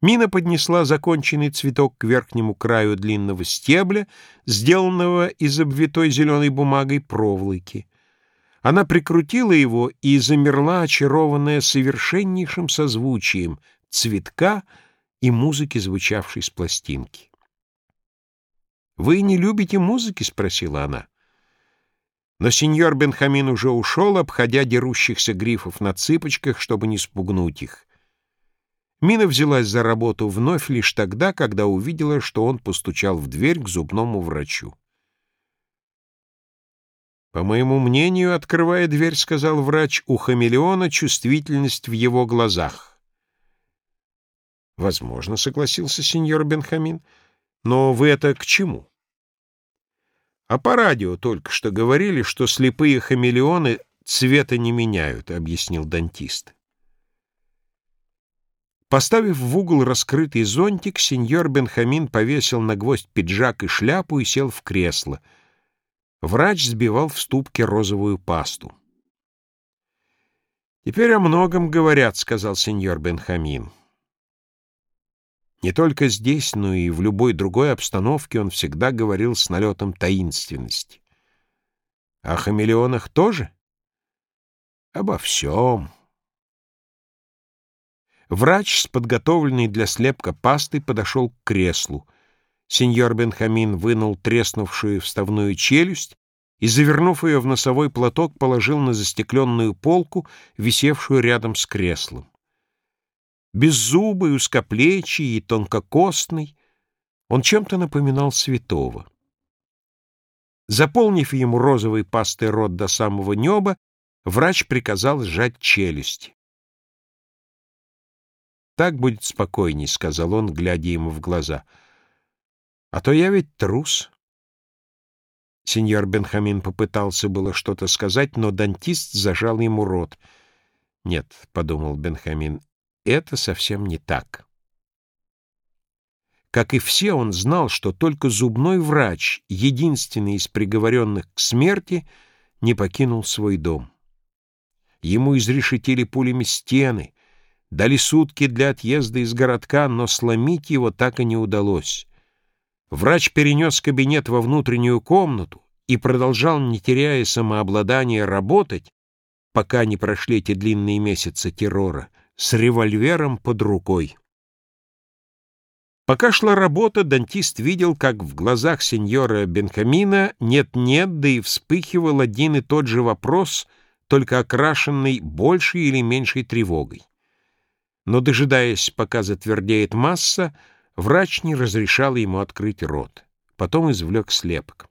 Мина поднесла законченный цветок к верхнему краю длинного стебля, сделанного из обвитой зеленой бумагой проволоки. Она прикрутила его и замерла, очарованная совершеннейшим созвучием цветка и музыки, звучавшей с пластинки. «Вы не любите музыки?» — спросила она. Но сеньор Бенхамин уже ушел, обходя дерущихся грифов на цыпочках, чтобы не спугнуть их. Мина взялась за работу вновь лишь тогда, когда увидела, что он постучал в дверь к зубному врачу. «По моему мнению, открывая дверь, — сказал врач, — у хамелеона чувствительность в его глазах». «Возможно, — согласился сеньор Бенхамин, — но вы это к чему?» «А по радио только что говорили, что слепые хамелеоны цвета не меняют», — объяснил дантист. Поставив в угол раскрытый зонтик, сеньор Бенхамин повесил на гвоздь пиджак и шляпу и сел в кресло. Врач сбивал в ступке розовую пасту. «Теперь о многом говорят», — сказал сеньор Бенхамин. Не только здесь, но и в любой другой обстановке он всегда говорил с налетом таинственности. О хамелеонах тоже? Обо всем. Врач с подготовленной для слепка пастой подошел к креслу. Сеньор Бенхамин вынул треснувшую вставную челюсть и, завернув ее в носовой платок, положил на застекленную полку, висевшую рядом с креслом. Беззубый, узкоплечий и тонкокостный, он чем-то напоминал святого. Заполнив ему розовой пастой рот до самого неба, врач приказал сжать челюсти. «Так будет спокойней», — сказал он, глядя ему в глаза. «А то я ведь трус». Сеньор Бенхамин попытался было что-то сказать, но дантист зажал ему рот. «Нет», — подумал Бенхамин, — «это совсем не так». Как и все, он знал, что только зубной врач, единственный из приговоренных к смерти, не покинул свой дом. Ему изрешетили пулями стены, Дали сутки для отъезда из городка, но сломить его так и не удалось. Врач перенес кабинет во внутреннюю комнату и продолжал, не теряя самообладания, работать, пока не прошли эти длинные месяцы террора, с револьвером под рукой. Пока шла работа, дантист видел, как в глазах сеньора Бенхамина нет-нет, да и вспыхивал один и тот же вопрос, только окрашенный большей или меньшей тревогой но, дожидаясь, пока затвердеет масса, врач не разрешал ему открыть рот. Потом извлек слепок.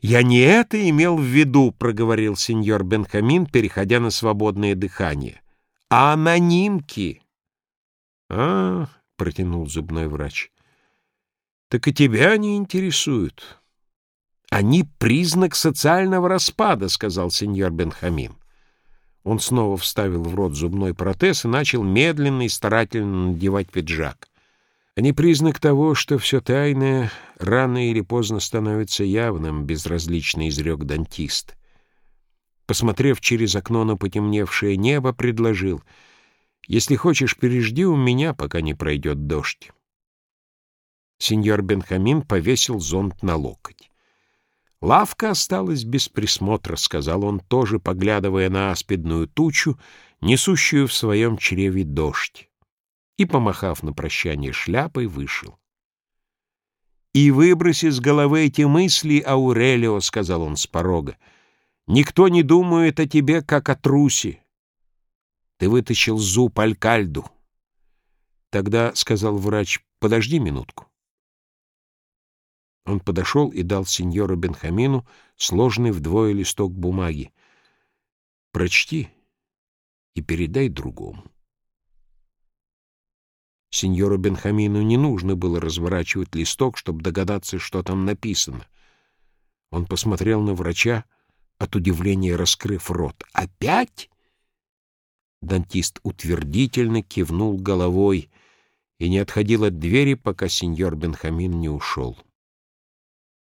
«Я не это имел в виду», — проговорил сеньор Бенхамин, переходя на свободное дыхание, — «а анонимки». «А, — протянул зубной врач, — так и тебя они интересуют». «Они признак социального распада», — сказал сеньор Бенхамин. Он снова вставил в рот зубной протез и начал медленно и старательно надевать пиджак. Они признак того, что все тайное рано или поздно становится явным, безразлично изрек дантист. Посмотрев через окно на потемневшее небо, предложил, «Если хочешь, пережди у меня, пока не пройдет дождь». Сеньор Бенхамин повесил зонт на локоть. «Лавка осталась без присмотра», — сказал он, тоже поглядывая на аспидную тучу, несущую в своем чреве дождь, и, помахав на прощание шляпой, вышел. «И выброси с головы эти мысли, Аурелио», — сказал он с порога. «Никто не думает о тебе, как о трусе. Ты вытащил зуб алькальду». «Тогда», — сказал врач, — «подожди минутку». Он подошел и дал сеньору Бенхамину сложный вдвое листок бумаги. «Прочти и передай другому». Сеньору Бенхамину не нужно было разворачивать листок, чтобы догадаться, что там написано. Он посмотрел на врача, от удивления раскрыв рот. «Опять?» Дантист утвердительно кивнул головой и не отходил от двери, пока сеньор Бенхамин не ушел.